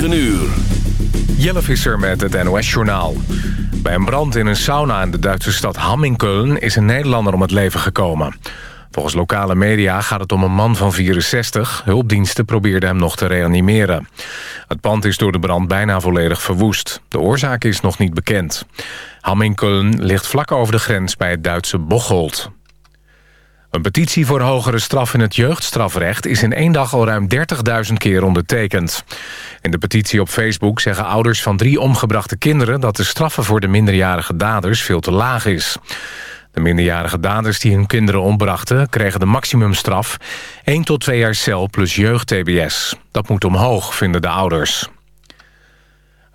9 uur. Jelle Visser met het NOS-journaal. Bij een brand in een sauna in de Duitse stad Hammingköln... is een Nederlander om het leven gekomen. Volgens lokale media gaat het om een man van 64. Hulpdiensten probeerden hem nog te reanimeren. Het pand is door de brand bijna volledig verwoest. De oorzaak is nog niet bekend. Hammingköln ligt vlak over de grens bij het Duitse Bocholt. Een petitie voor hogere straf in het jeugdstrafrecht... is in één dag al ruim 30.000 keer ondertekend. In de petitie op Facebook zeggen ouders van drie omgebrachte kinderen... dat de straffen voor de minderjarige daders veel te laag is. De minderjarige daders die hun kinderen ombrachten... kregen de maximumstraf 1 tot 2 jaar cel plus jeugd-TBS. Dat moet omhoog, vinden de ouders.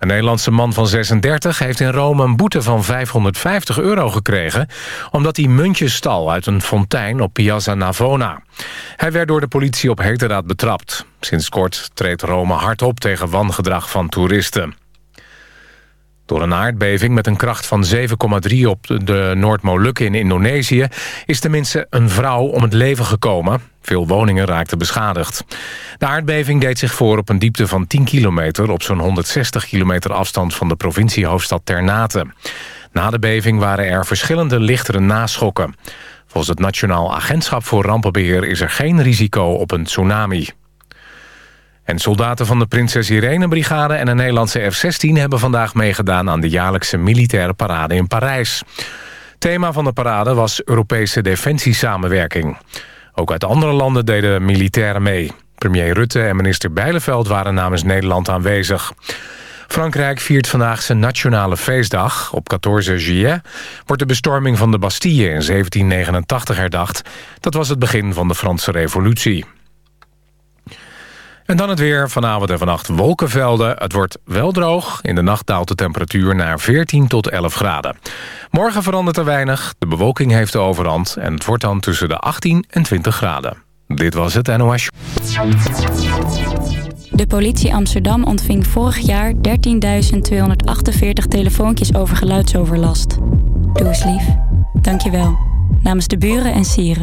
Een Nederlandse man van 36 heeft in Rome een boete van 550 euro gekregen... omdat hij muntjes stal uit een fontein op Piazza Navona. Hij werd door de politie op heterdaad betrapt. Sinds kort treedt Rome hard op tegen wangedrag van toeristen. Door een aardbeving met een kracht van 7,3 op de Noord-Molukken in Indonesië... is tenminste een vrouw om het leven gekomen. Veel woningen raakten beschadigd. De aardbeving deed zich voor op een diepte van 10 kilometer... op zo'n 160 kilometer afstand van de provinciehoofdstad Ternate. Na de beving waren er verschillende lichtere naschokken. Volgens het Nationaal Agentschap voor Rampenbeheer... is er geen risico op een tsunami. En soldaten van de Prinses Irene Brigade en een Nederlandse F-16... hebben vandaag meegedaan aan de jaarlijkse militaire parade in Parijs. Thema van de parade was Europese defensiesamenwerking. Ook uit andere landen deden militairen mee. Premier Rutte en minister Bijleveld waren namens Nederland aanwezig. Frankrijk viert vandaag zijn nationale feestdag. Op 14 juillet wordt de bestorming van de Bastille in 1789 herdacht. Dat was het begin van de Franse revolutie. En dan het weer. Vanavond en vannacht wolkenvelden. Het wordt wel droog. In de nacht daalt de temperatuur naar 14 tot 11 graden. Morgen verandert er weinig. De bewolking heeft de overhand. En het wordt dan tussen de 18 en 20 graden. Dit was het NOS. De politie Amsterdam ontving vorig jaar 13.248 telefoontjes over geluidsoverlast. Doe eens lief. Dank je wel. Namens de buren en sieren.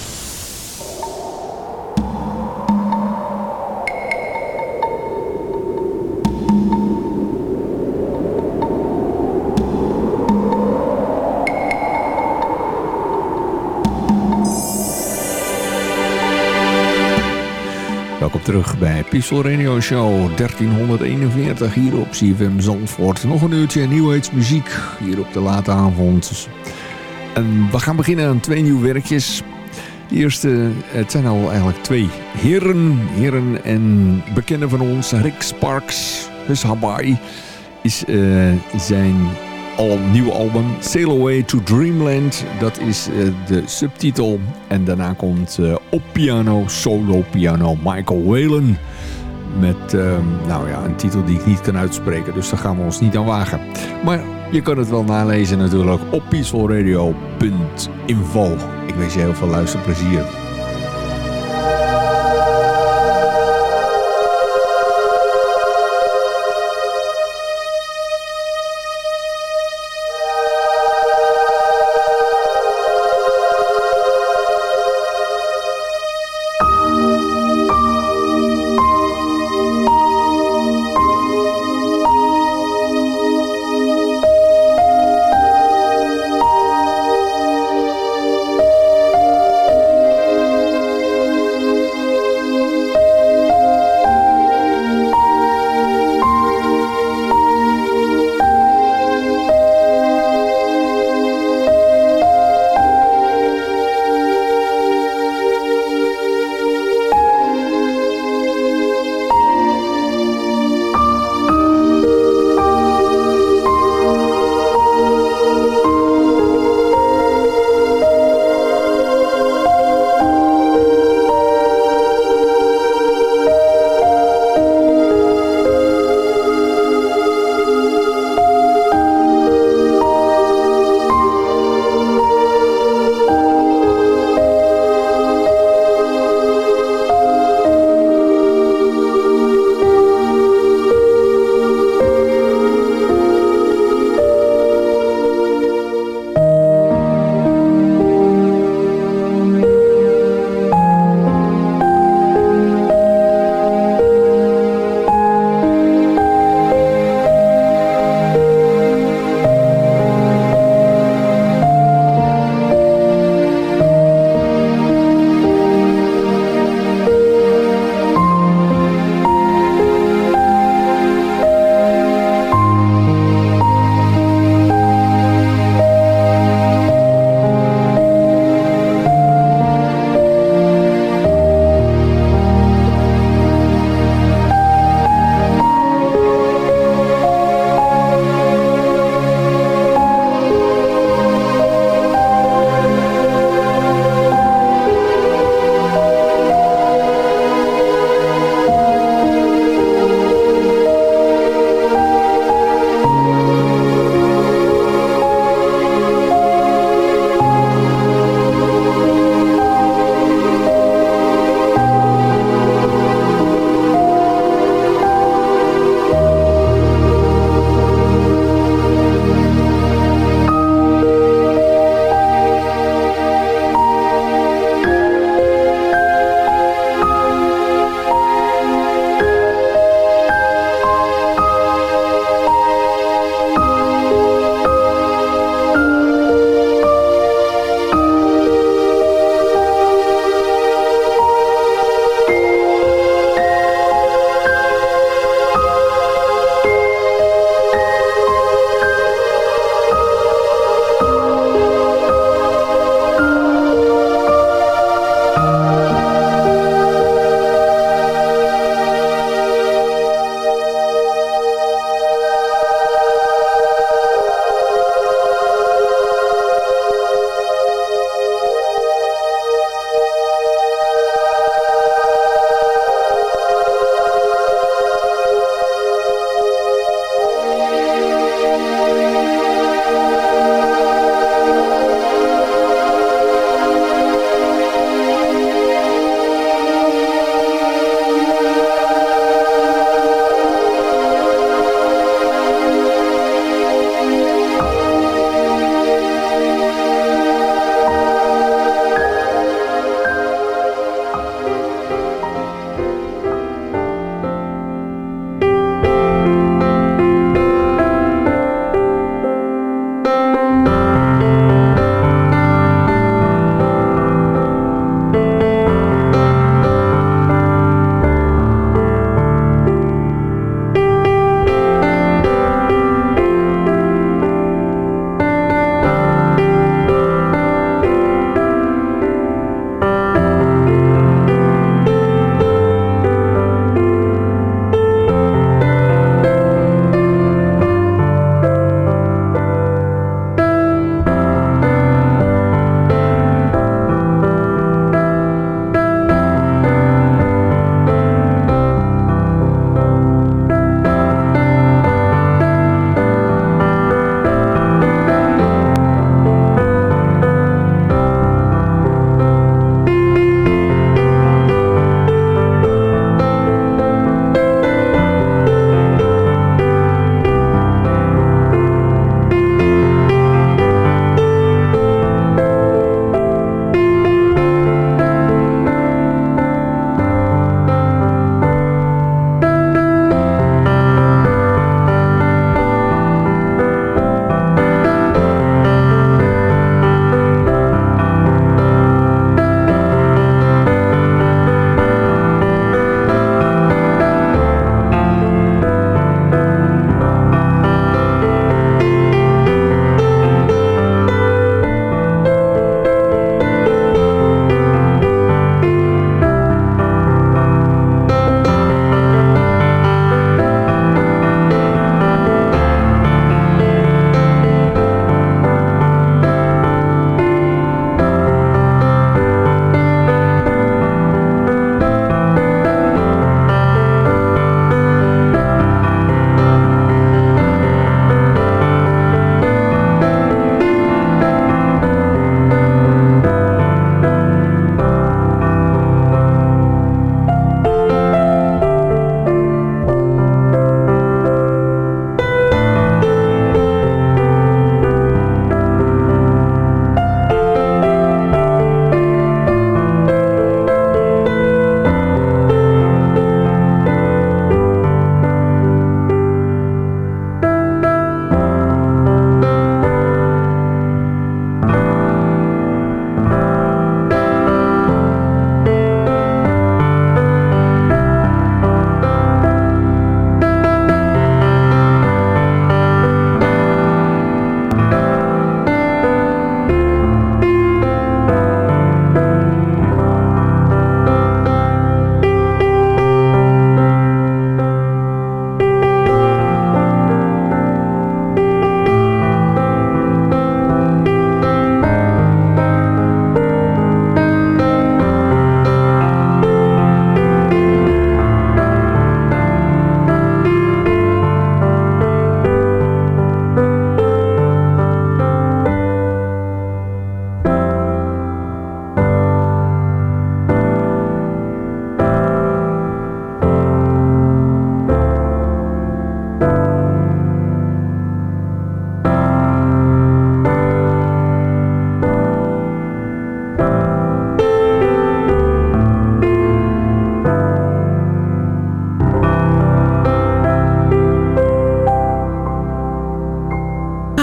Terug bij Peaceful Radio Show 1341 hier op CFM Zandvoort. Nog een uurtje nieuwheidsmuziek hier op de late avond. En we gaan beginnen aan twee nieuwe werkjes. De eerste, het zijn al eigenlijk twee heren, heren en bekenden van ons. Rick Sparks, dus Hawaii, is uh, zijn al nieuwe album Sail Away to Dreamland. Dat is uh, de subtitel. En daarna komt uh, op piano, solo piano, Michael Whalen. Met uh, nou ja, een titel die ik niet kan uitspreken. Dus daar gaan we ons niet aan wagen. Maar je kan het wel nalezen natuurlijk op peacefulradio.info. Ik wens je heel veel luisterplezier.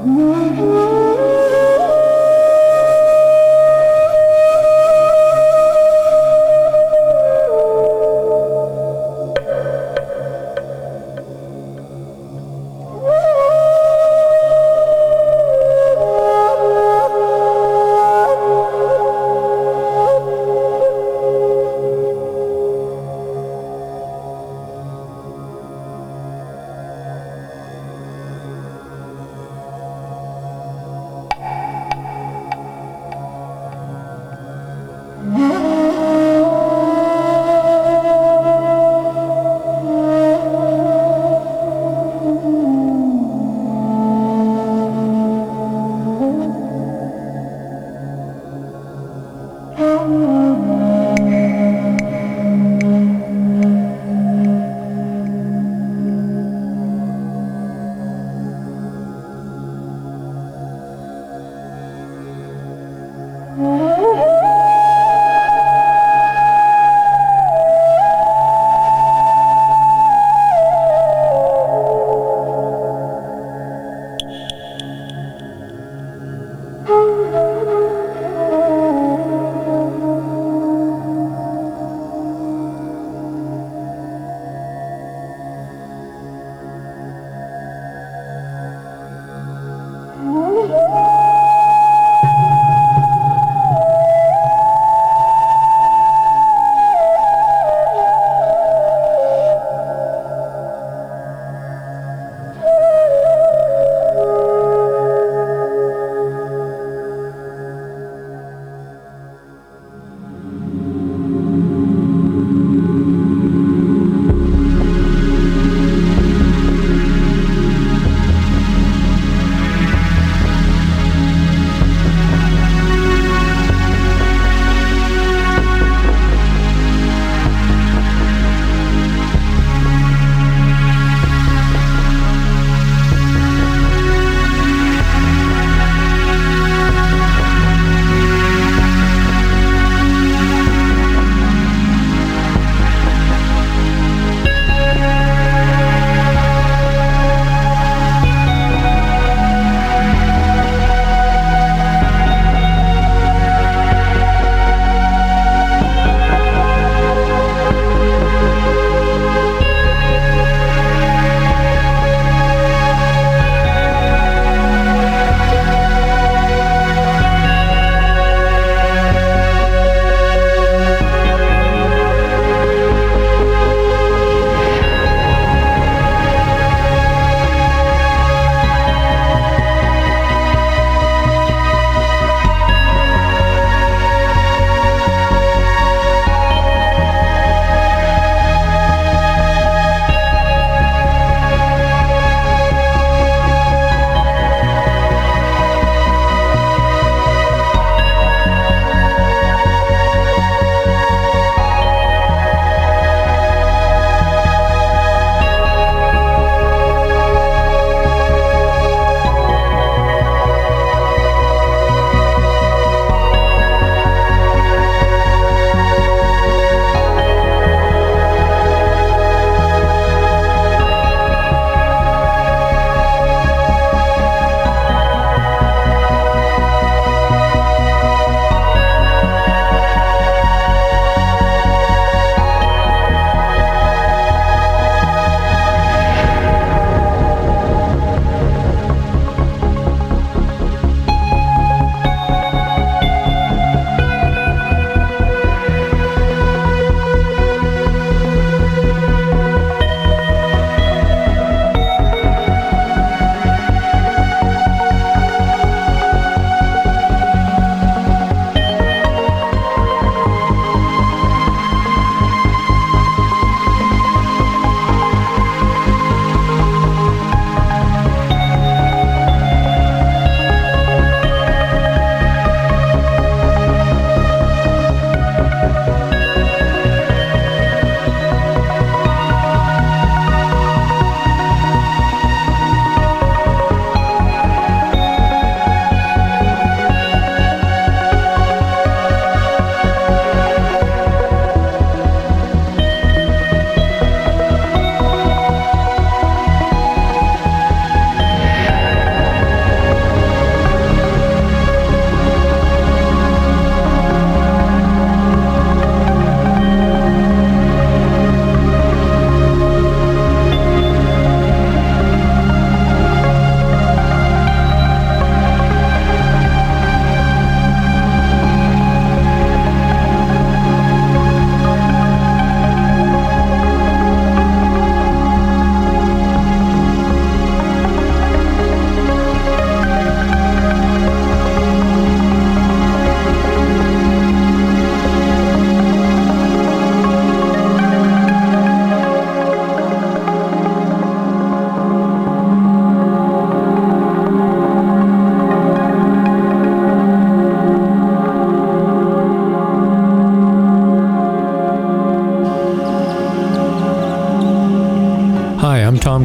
Whoa.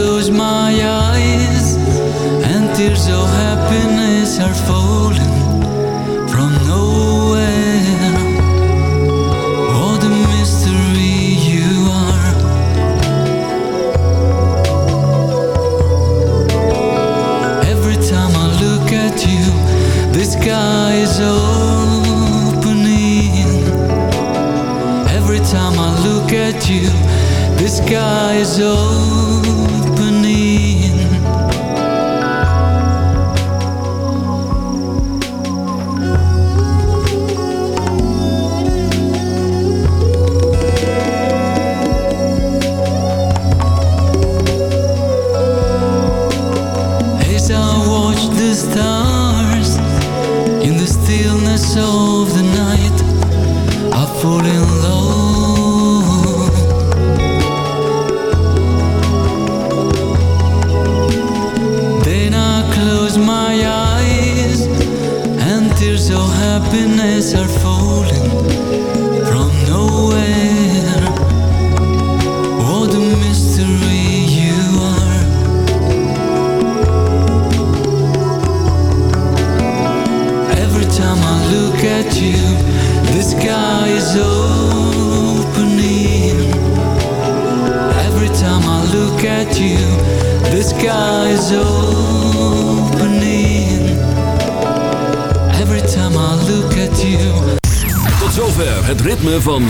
close my eyes, and tears of happiness are falling from nowhere. What a mystery you are. Every time I look at you, the sky is opening. Every time I look at you, the sky is opening.